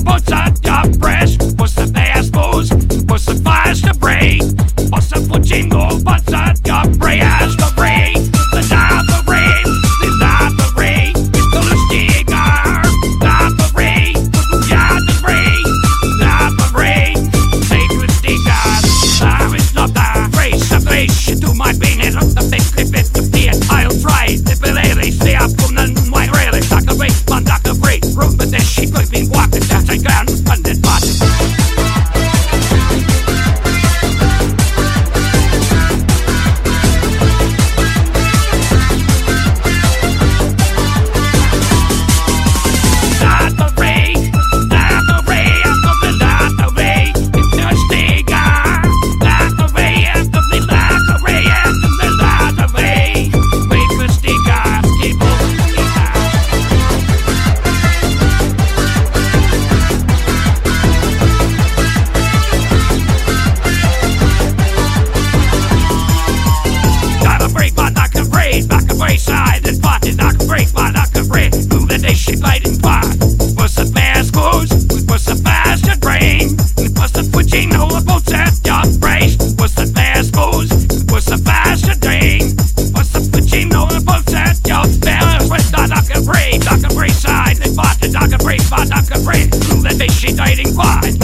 But I vrei, ba dacă vrei Lume Let me shit din coaz